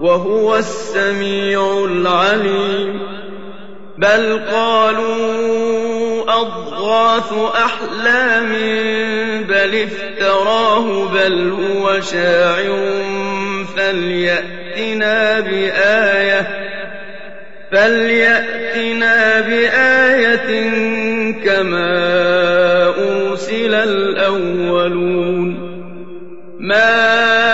وهو السميع العليم. بل قالوا أضغاث أحلام بل افتراه بل هو شاعر. فليأتنا بآية فليأتنا بآية كما أرسل الأولون. ما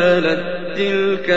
تلك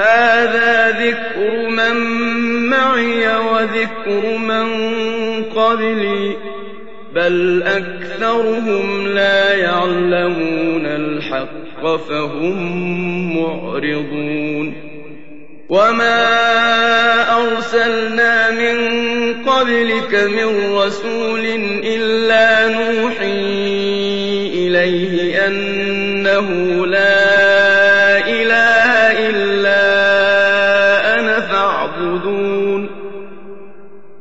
هذا ذكر من معي وذكر من قبلي بل أكثرهم لا يعلمون الحق فهم معرضون. وما أرسلنا من قبلك من رسول إلا نوحي إليه أنه لا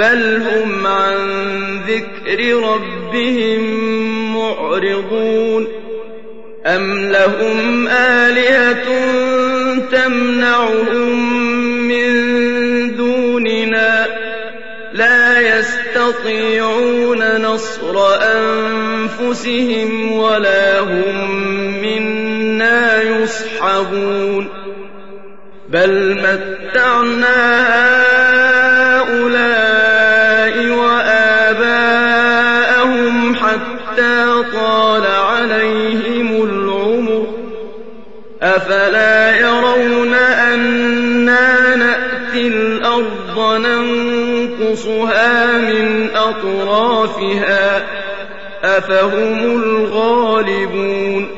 بل هم عن ذكر ربهم معرضون أم لهم آلهة تمنعهم من دوننا لا يستطيعون نصر أنفسهم ولا هم منا يصحبون بل متعنا هؤلاء ننقصها من أطرافها أفهم الغالبون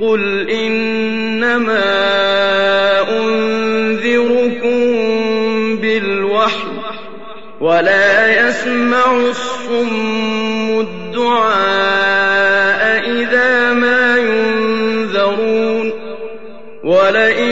قل إنما ولا يسمع الصم الدعاء إذا ما ينذرون ولئن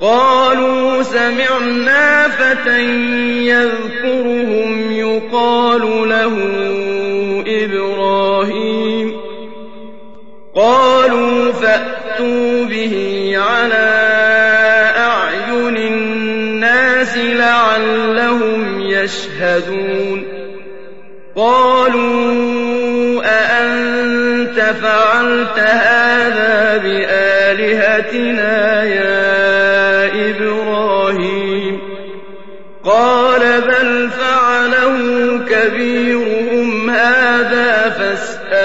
قالوا سمعنا فتى يذكرهم يقال له إبراهيم. قالوا فأتوا به على أعين الناس لعلهم يشهدون. قالوا أأنت فعلت هذا بآلهتنا يا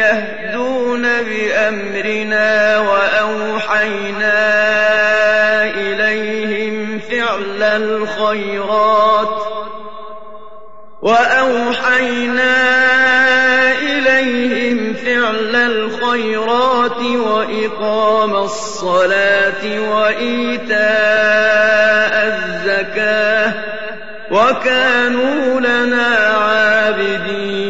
يهدون بأمرنا وأوحينا إليهم فعل الخيرات وأوحينا إليهم فعل الخيرات وإقام الصلاة وإيتاء الزكاة وكانوا لنا عابدين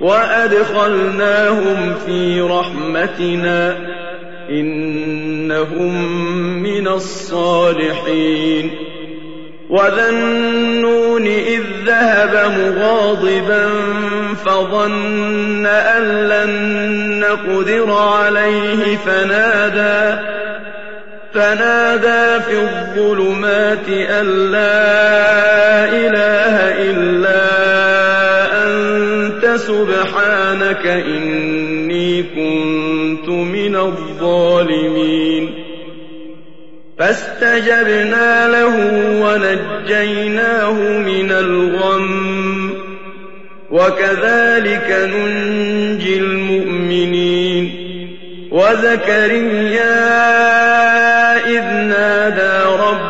وأدخلناهم في رحمتنا إنهم من الصالحين. وذا النون إذ ذهب مغاضبا فظن أن لن نقدر عليه فنادى فنادى في الظلمات أن لا إله إلا أنت سبحانك إني كنت من الظالمين. فاستجبنا له ونجيناه من الغم. وكذلك ننجي المؤمنين. وزكريا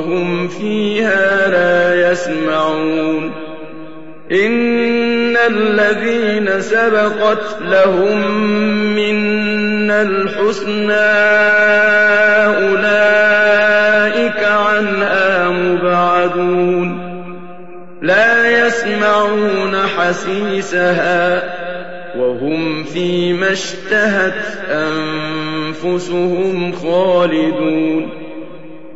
وهم فيها لا يسمعون. إن الذين سبقت لهم منا الحسنى أولئك عنها مبعدون. لا يسمعون حسيسها وهم فيما اشتهت أنفسهم خالدون.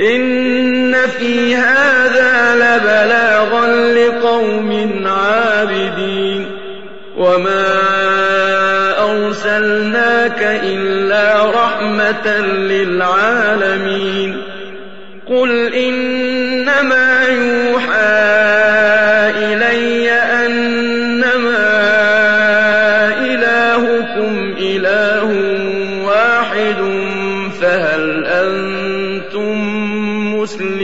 إن في هذا لبلاغا لقوم عابدين وما أرسلناك إلا رحمة للعالمين قل إنما يوحى